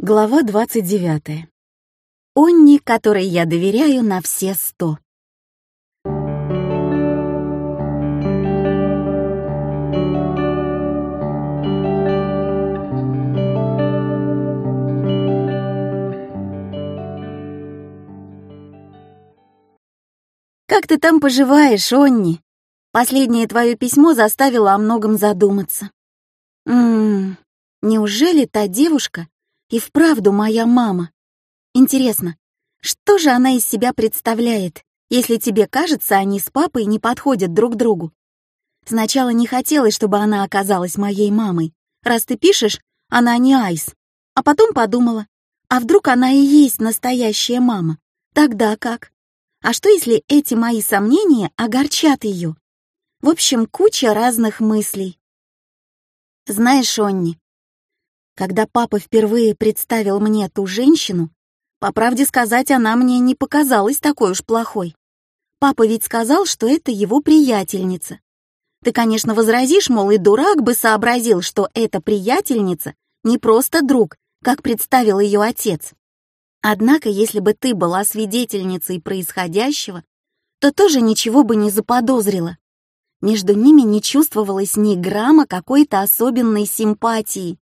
Глава 29. Онни, которой я доверяю на все сто. «Как ты там поживаешь, Онни?» Последнее твое письмо заставило о многом задуматься. Ммм, неужели та девушка, и вправду моя мама. Интересно, что же она из себя представляет, если тебе кажется, они с папой не подходят друг другу? Сначала не хотелось, чтобы она оказалась моей мамой. Раз ты пишешь, она не Айс. А потом подумала, а вдруг она и есть настоящая мама? Тогда как? А что, если эти мои сомнения огорчат ее? В общем, куча разных мыслей. Знаешь, Онни, когда папа впервые представил мне ту женщину, по правде сказать, она мне не показалась такой уж плохой. Папа ведь сказал, что это его приятельница. Ты, конечно, возразишь, мол, и дурак бы сообразил, что эта приятельница не просто друг, как представил ее отец. Однако, если бы ты была свидетельницей происходящего, то тоже ничего бы не заподозрила. Между ними не чувствовалось ни грамма какой-то особенной симпатии.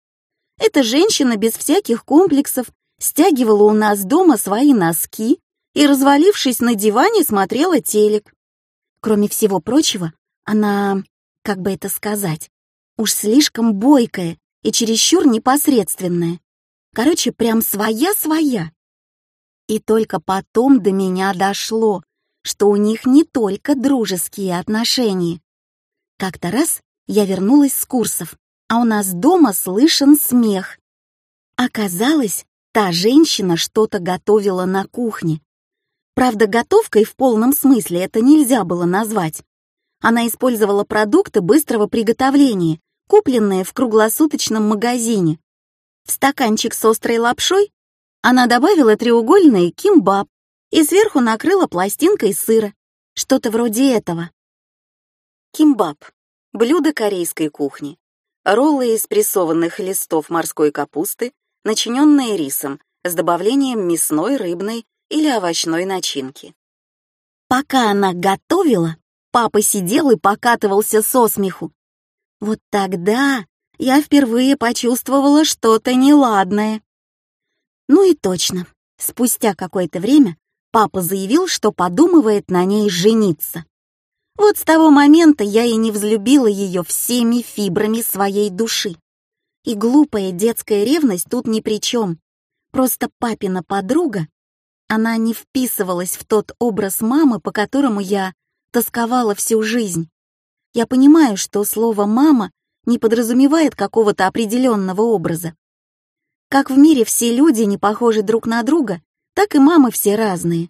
Эта женщина без всяких комплексов стягивала у нас дома свои носки и, развалившись на диване, смотрела телек. Кроме всего прочего, она, как бы это сказать, уж слишком бойкая и чересчур непосредственная. Короче, прям своя-своя. И только потом до меня дошло, что у них не только дружеские отношения. Как-то раз я вернулась с курсов, а у нас дома слышен смех. Оказалось, та женщина что-то готовила на кухне. Правда, готовкой в полном смысле это нельзя было назвать. Она использовала продукты быстрого приготовления, купленные в круглосуточном магазине. В стаканчик с острой лапшой она добавила треугольный кимбаб и сверху накрыла пластинкой сыра. Что-то вроде этого. Кимбаб — блюдо корейской кухни, Роллы из прессованных листов морской капусты, начиненные рисом, с добавлением мясной, рыбной или овощной начинки. Пока она готовила, папа сидел и покатывался со смеху. Вот тогда я впервые почувствовала что-то неладное. Ну и точно, спустя какое-то время папа заявил, что подумывает на ней жениться. Вот с того момента я и не взлюбила ее всеми фибрами своей души. И глупая детская ревность тут ни при чем. Просто папина подруга, она не вписывалась в тот образ мамы, по которому я тосковала всю жизнь. Я понимаю, что слово «мама» не подразумевает какого-то определенного образа. Как в мире все люди не похожи друг на друга, так и мамы все разные.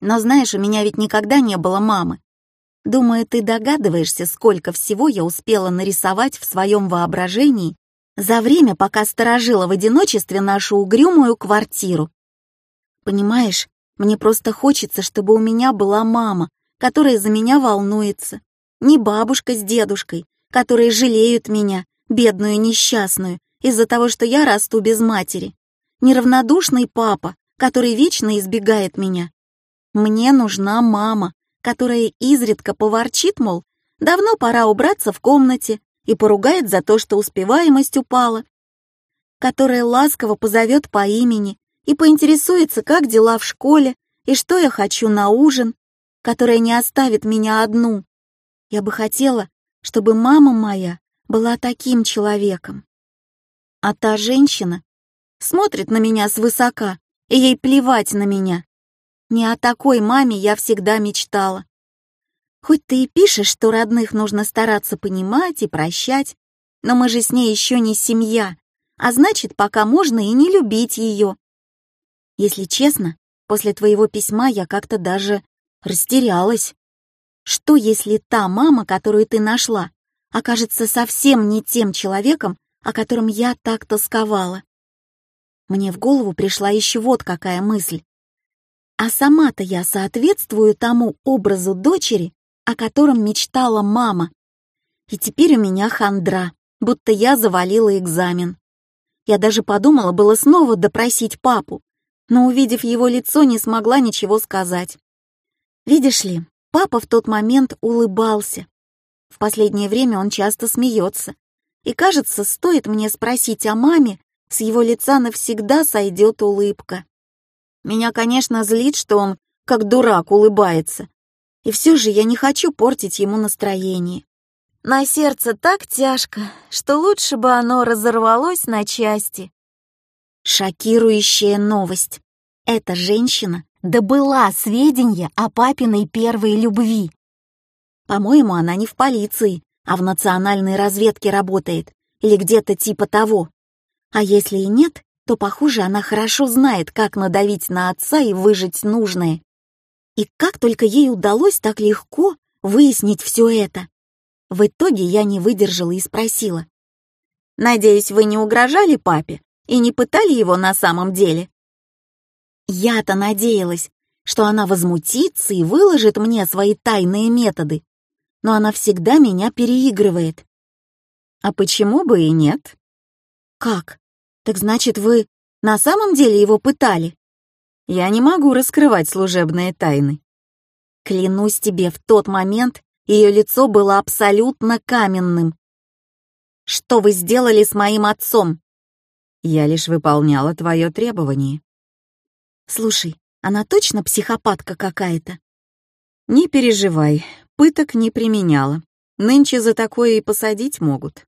Но знаешь, у меня ведь никогда не было мамы. Думаю, ты догадываешься, сколько всего я успела нарисовать в своем воображении за время, пока сторожила в одиночестве нашу угрюмую квартиру. Понимаешь, мне просто хочется, чтобы у меня была мама, которая за меня волнуется. Не бабушка с дедушкой, которые жалеют меня, бедную несчастную, из-за того, что я расту без матери. Неравнодушный папа, который вечно избегает меня. Мне нужна мама, которая изредка поворчит, мол, давно пора убраться в комнате и поругает за то, что успеваемость упала, которая ласково позовет по имени и поинтересуется, как дела в школе и что я хочу на ужин, которая не оставит меня одну. Я бы хотела, чтобы мама моя была таким человеком. А та женщина смотрит на меня свысока, и ей плевать на меня. Не о такой маме я всегда мечтала. Хоть ты и пишешь, что родных нужно стараться понимать и прощать, но мы же с ней еще не семья, а значит, пока можно и не любить ее. Если честно, после твоего письма я как-то даже растерялась. Что, если та мама, которую ты нашла, окажется совсем не тем человеком, о котором я так тосковала? Мне в голову пришла еще вот какая мысль. А сама-то я соответствую тому образу дочери, о котором мечтала мама. И теперь у меня хандра, будто я завалила экзамен. Я даже подумала было снова допросить папу, но, увидев его лицо, не смогла ничего сказать. Видишь ли, папа в тот момент улыбался. В последнее время он часто смеется. И кажется, стоит мне спросить о маме, с его лица навсегда сойдет улыбка. Меня, конечно, злит, что он как дурак улыбается. И все же я не хочу портить ему настроение. На сердце так тяжко, что лучше бы оно разорвалось на части. Шокирующая новость. Эта женщина добыла сведения о папиной первой любви. По-моему, она не в полиции, а в национальной разведке работает, или где-то типа того. А если и нет, то, похоже, она хорошо знает, как надавить на отца и выжить нужное. И как только ей удалось так легко выяснить все это. В итоге я не выдержала и спросила. «Надеюсь, вы не угрожали папе и не пытали его на самом деле?» Я-то надеялась, что она возмутится и выложит мне свои тайные методы, но она всегда меня переигрывает. А почему бы и нет? Как? Так значит, вы на самом деле его пытали? Я не могу раскрывать служебные тайны. Клянусь тебе, в тот момент ее лицо было абсолютно каменным. Что вы сделали с моим отцом? Я лишь выполняла твое требование. Слушай, она точно психопатка какая-то? Не переживай, пыток не применяла. Нынче за такое и посадить могут.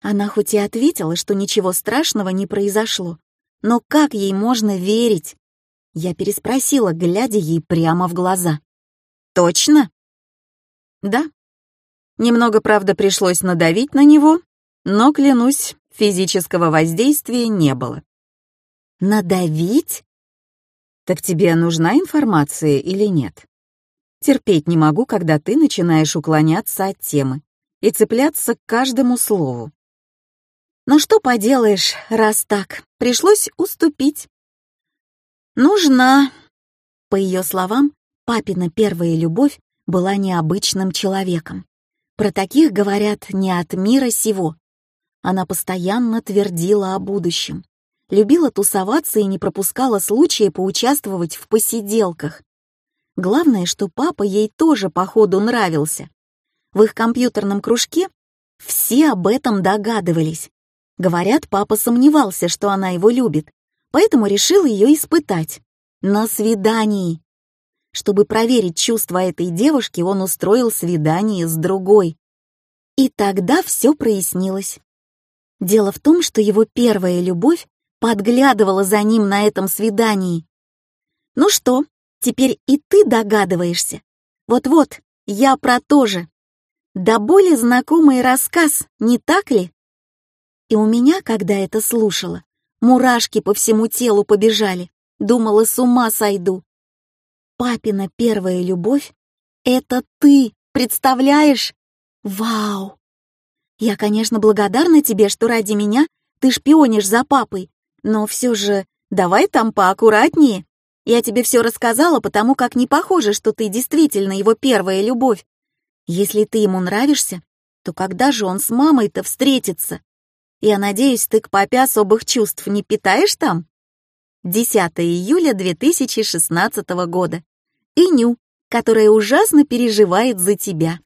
Она хоть и ответила, что ничего страшного не произошло, но как ей можно верить? Я переспросила, глядя ей прямо в глаза. «Точно?» «Да». Немного, правда, пришлось надавить на него, но, клянусь, физического воздействия не было. «Надавить?» «Так тебе нужна информация или нет?» «Терпеть не могу, когда ты начинаешь уклоняться от темы и цепляться к каждому слову. Но что поделаешь, раз так, пришлось уступить. Нужна. По ее словам, папина первая любовь была необычным человеком. Про таких говорят не от мира сего. Она постоянно твердила о будущем, любила тусоваться и не пропускала случая поучаствовать в посиделках. Главное, что папа ей тоже походу нравился. В их компьютерном кружке все об этом догадывались. Говорят, папа сомневался, что она его любит, поэтому решил ее испытать. На свидании. Чтобы проверить чувства этой девушки, он устроил свидание с другой. И тогда все прояснилось. Дело в том, что его первая любовь подглядывала за ним на этом свидании. Ну что, теперь и ты догадываешься? Вот-вот, я про то же. Да более знакомый рассказ, не так ли? И у меня, когда это слушала, мурашки по всему телу побежали, думала, с ума сойду. Папина первая любовь — это ты, представляешь? Вау! Я, конечно, благодарна тебе, что ради меня ты шпионишь за папой, но все же давай там поаккуратнее. Я тебе все рассказала, потому как не похоже, что ты действительно его первая любовь. Если ты ему нравишься, то когда же он с мамой-то встретится? Я надеюсь, ты к папе особых чувств не питаешь там? 10 июля 2016 года. Иню, которая ужасно переживает за тебя.